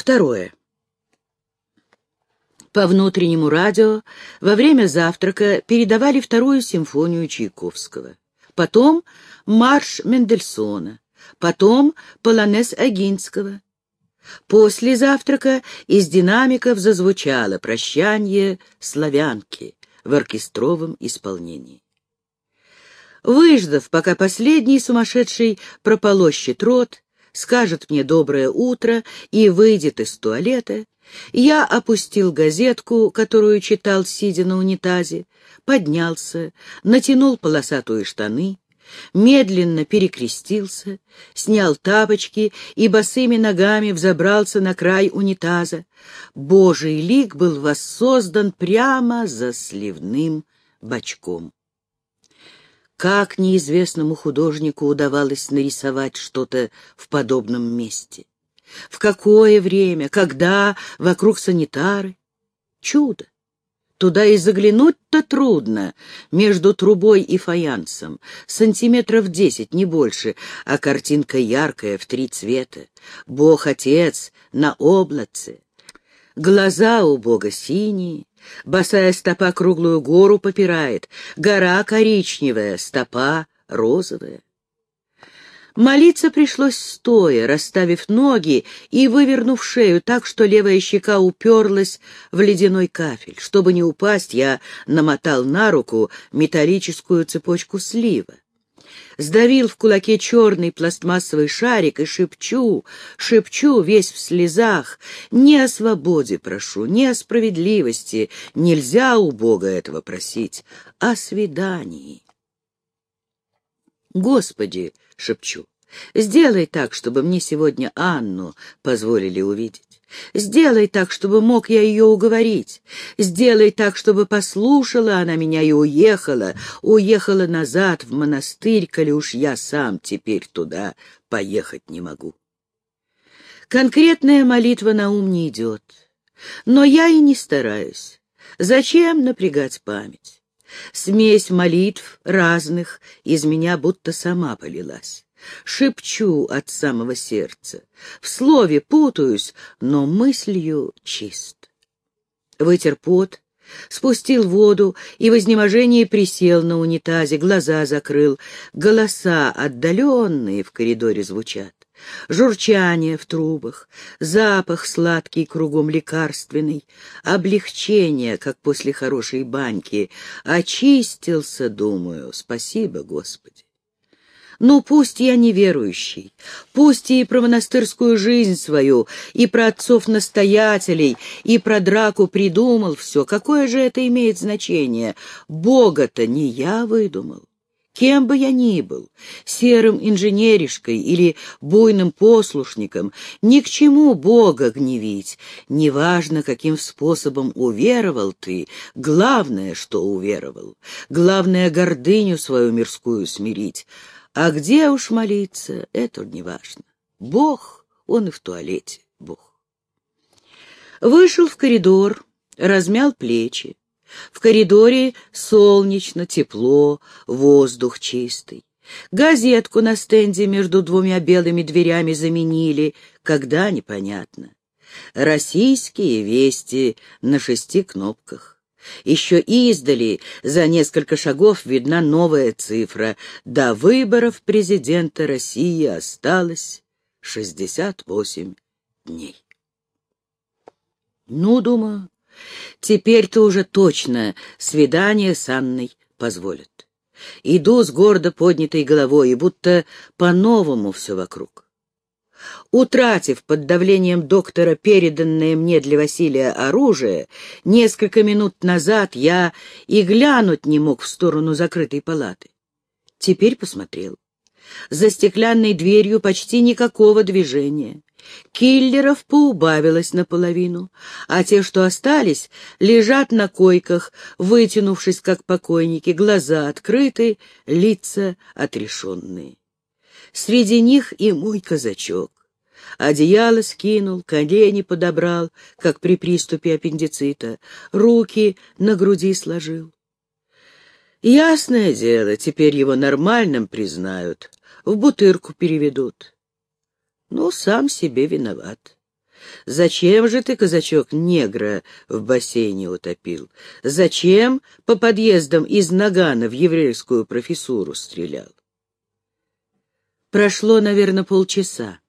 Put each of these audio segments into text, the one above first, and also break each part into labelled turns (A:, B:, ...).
A: Второе. По внутреннему радио во время завтрака передавали вторую симфонию Чайковского. Потом марш Мендельсона. Потом полонез Агинского. После завтрака из динамиков зазвучало прощание славянки в оркестровом исполнении. Выждав, пока последний сумасшедший прополощет рот, скажет мне «доброе утро» и выйдет из туалета, я опустил газетку, которую читал, сидя на унитазе, поднялся, натянул полосатые штаны, медленно перекрестился, снял тапочки и босыми ногами взобрался на край унитаза. Божий лик был воссоздан прямо за сливным бочком. Как неизвестному художнику удавалось нарисовать что-то в подобном месте? В какое время, когда, вокруг санитары? Чудо! Туда и заглянуть-то трудно, между трубой и фаянсом. Сантиметров десять, не больше, а картинка яркая, в три цвета. Бог-отец на облаце. Глаза у Бога синие, Босая стопа круглую гору попирает, гора коричневая, стопа розовая. Молиться пришлось стоя, расставив ноги и вывернув шею так, что левая щека уперлась в ледяной кафель. Чтобы не упасть, я намотал на руку металлическую цепочку слива сдавил в кулаке черный пластмассовый шарик и шепчу, шепчу весь в слезах, не о свободе прошу, не о справедливости, нельзя у Бога этого просить, о свидании. Господи, шепчу, сделай так, чтобы мне сегодня Анну позволили увидеть. Сделай так, чтобы мог я ее уговорить. Сделай так, чтобы послушала она меня и уехала, уехала назад в монастырь, коли уж я сам теперь туда поехать не могу. Конкретная молитва на ум не идет, но я и не стараюсь. Зачем напрягать память? Смесь молитв разных из меня будто сама полилась. Шепчу от самого сердца, в слове путаюсь, но мыслью чист. Вытер пот, спустил воду и в изнеможении присел на унитазе, глаза закрыл. Голоса отдаленные в коридоре звучат. Журчание в трубах, запах сладкий кругом лекарственный, облегчение, как после хорошей баньки. Очистился, думаю, спасибо, Господи. Ну, пусть я неверующий, пусть и про монастырскую жизнь свою, и про отцов-настоятелей, и про драку придумал все, какое же это имеет значение? Бога-то не я выдумал. Кем бы я ни был, серым инженеришкой или буйным послушником, ни к чему Бога гневить. Неважно, каким способом уверовал ты, главное, что уверовал. Главное, гордыню свою мирскую смирить. А где уж молиться, это не важно. Бог, он и в туалете, Бог. Вышел в коридор, размял плечи. В коридоре солнечно, тепло, воздух чистый. Газетку на стенде между двумя белыми дверями заменили, когда непонятно. Российские вести на шести кнопках. Еще издали за несколько шагов видна новая цифра. До выборов президента России осталось 68 дней. Ну, думаю, теперь-то уже точно свидание с Анной позволят. Иду с гордо поднятой головой, и будто по-новому все вокруг. Утратив под давлением доктора переданное мне для Василия оружие, несколько минут назад я и глянуть не мог в сторону закрытой палаты. Теперь посмотрел. За стеклянной дверью почти никакого движения. Киллеров поубавилось наполовину, а те, что остались, лежат на койках, вытянувшись, как покойники, глаза открыты, лица отрешенные. Среди них и мой казачок. Одеяло скинул, колени подобрал, как при приступе аппендицита, руки на груди сложил. Ясное дело, теперь его нормальным признают, в бутырку переведут. Ну, сам себе виноват. Зачем же ты, казачок, негра в бассейне утопил? Зачем по подъездам из Нагана в еврейскую профессуру стрелял? Прошло, наверное, полчаса.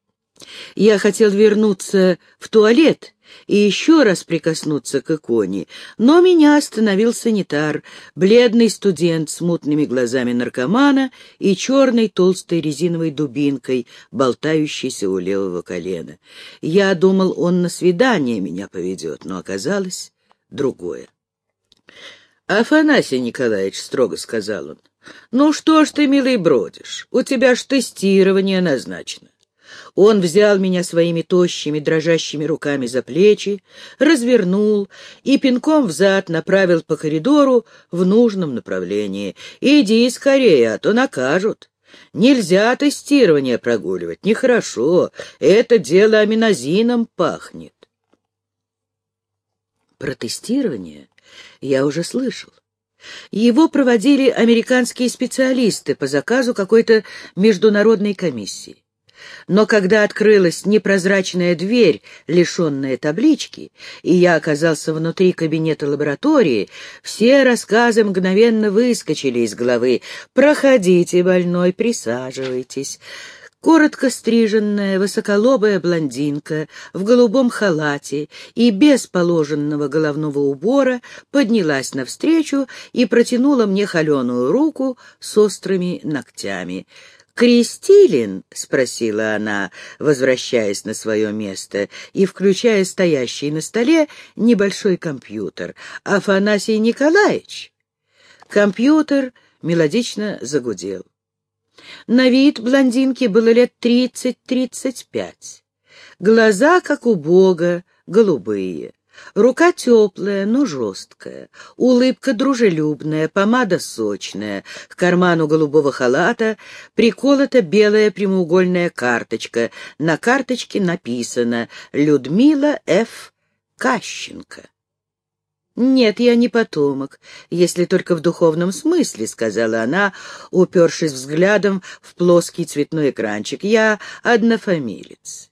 A: Я хотел вернуться в туалет и еще раз прикоснуться к иконе, но меня остановил санитар, бледный студент с мутными глазами наркомана и черной толстой резиновой дубинкой, болтающейся у левого колена. Я думал, он на свидание меня поведет, но оказалось другое. «Афанасий Николаевич», — строго сказал он, — «ну что ж ты, милый, бродишь? У тебя ж тестирование назначено. Он взял меня своими тощими, дрожащими руками за плечи, развернул и пинком взад направил по коридору в нужном направлении. «Иди скорее, а то накажут». Нельзя тестирование прогуливать, нехорошо. Это дело аминозином пахнет. Про тестирование я уже слышал. Его проводили американские специалисты по заказу какой-то международной комиссии. Но когда открылась непрозрачная дверь, лишенная таблички, и я оказался внутри кабинета лаборатории, все рассказы мгновенно выскочили из головы. «Проходите, больной, присаживайтесь». Коротко стриженная, высоколобая блондинка в голубом халате и без положенного головного убора поднялась навстречу и протянула мне холеную руку с острыми ногтями. «Крестилин?» — спросила она, возвращаясь на свое место и включая стоящий на столе небольшой компьютер. «Афанасий Николаевич?» Компьютер мелодично загудел. На вид блондинки было лет тридцать-тридцать пять. Глаза, как у бога, голубые. Рука теплая, но жесткая, улыбка дружелюбная, помада сочная, к карману голубого халата приколота белая прямоугольная карточка. На карточке написано «Людмила Ф. Кащенко». «Нет, я не потомок, если только в духовном смысле», — сказала она, упершись взглядом в плоский цветной экранчик. «Я однофамилец».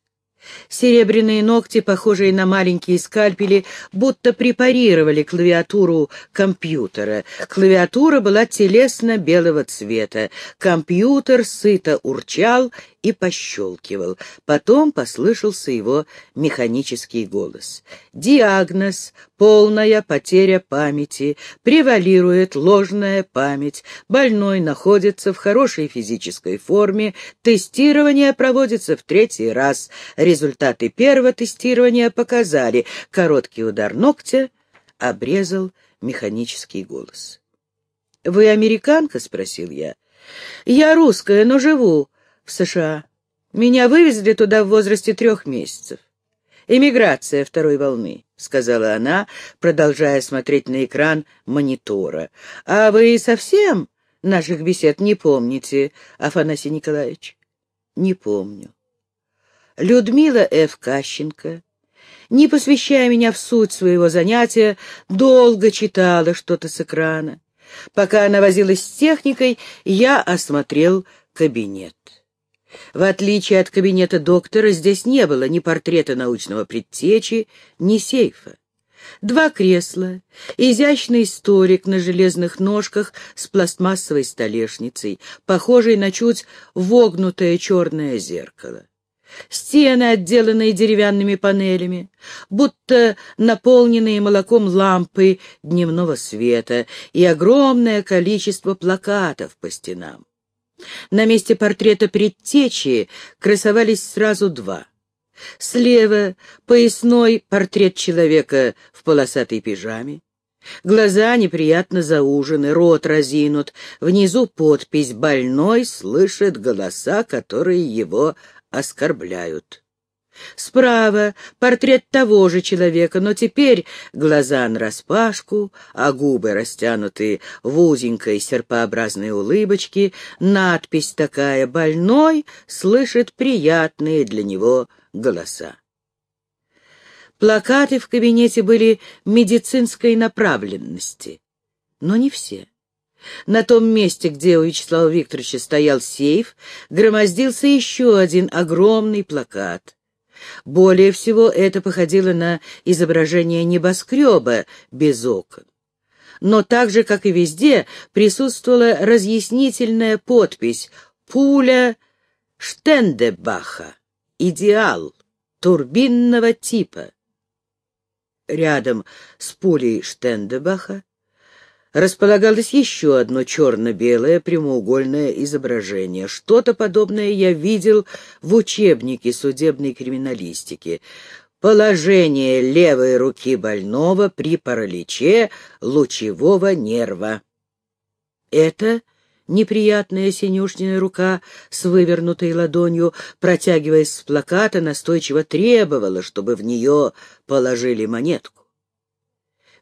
A: Серебряные ногти, похожие на маленькие скальпели, будто препарировали клавиатуру компьютера. Клавиатура была телесно-белого цвета. Компьютер сыто урчал и пощелкивал. Потом послышался его механический голос. «Диагноз — полная потеря памяти, превалирует ложная память, больной находится в хорошей физической форме, тестирование проводится в третий раз. Результаты первого тестирования показали, короткий удар ногтя обрезал механический голос. «Вы американка?» — спросил я. «Я русская, но живу в США. Меня вывезли туда в возрасте трех месяцев. «Эмиграция второй волны», — сказала она, продолжая смотреть на экран монитора. «А вы совсем наших бесед не помните, Афанасий Николаевич?» «Не помню». Людмила Ф. Кащенко, не посвящая меня в суть своего занятия, долго читала что-то с экрана. Пока она возилась с техникой, я осмотрел кабинет. В отличие от кабинета доктора, здесь не было ни портрета научного предтечи, ни сейфа. Два кресла, изящный столик на железных ножках с пластмассовой столешницей, похожий на чуть вогнутое черное зеркало. Стены, отделанные деревянными панелями, будто наполненные молоком лампы дневного света, и огромное количество плакатов по стенам. На месте портрета предтечи красовались сразу два. Слева поясной портрет человека в полосатой пижаме. Глаза неприятно заужены, рот разинут. Внизу подпись «Больной слышит голоса, которые его оскорбляют». Справа портрет того же человека, но теперь глаза нараспашку, а губы растянуты в узенькой серпообразной улыбочке, надпись такая «Больной слышит приятные для него голоса». Плакаты в кабинете были медицинской направленности, но не все. На том месте, где у Вячеслава Викторовича стоял сейф, громоздился еще один огромный плакат — Более всего это походило на изображение небоскреба без окон. Но так же, как и везде, присутствовала разъяснительная подпись «Пуля Штендебаха. Идеал. Турбинного типа». Рядом с пулей Штендебаха располагалось еще одно черно-белое прямоугольное изображение. Что-то подобное я видел в учебнике судебной криминалистики. Положение левой руки больного при параличе лучевого нерва. Это неприятная синюшная рука с вывернутой ладонью, протягиваясь с плаката, настойчиво требовала, чтобы в нее положили монетку.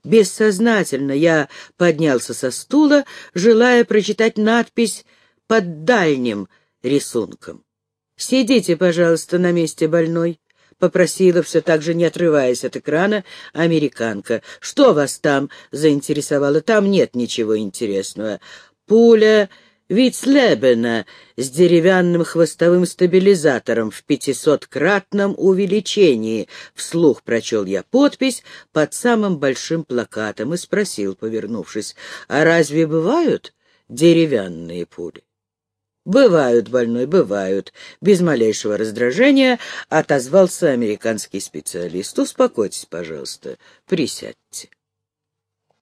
A: Бессознательно я поднялся со стула, желая прочитать надпись под дальним рисунком. «Сидите, пожалуйста, на месте больной», — попросила все так же, не отрываясь от экрана, американка. «Что вас там заинтересовало? Там нет ничего интересного. Пуля Вицлебена с деревянным хвостовым стабилизатором в пятисоткратном увеличении. Вслух прочел я подпись под самым большим плакатом и спросил, повернувшись, а разве бывают деревянные пули? «Бывают, больной, бывают», — без малейшего раздражения отозвался американский специалист. «Успокойтесь, пожалуйста, присядьте».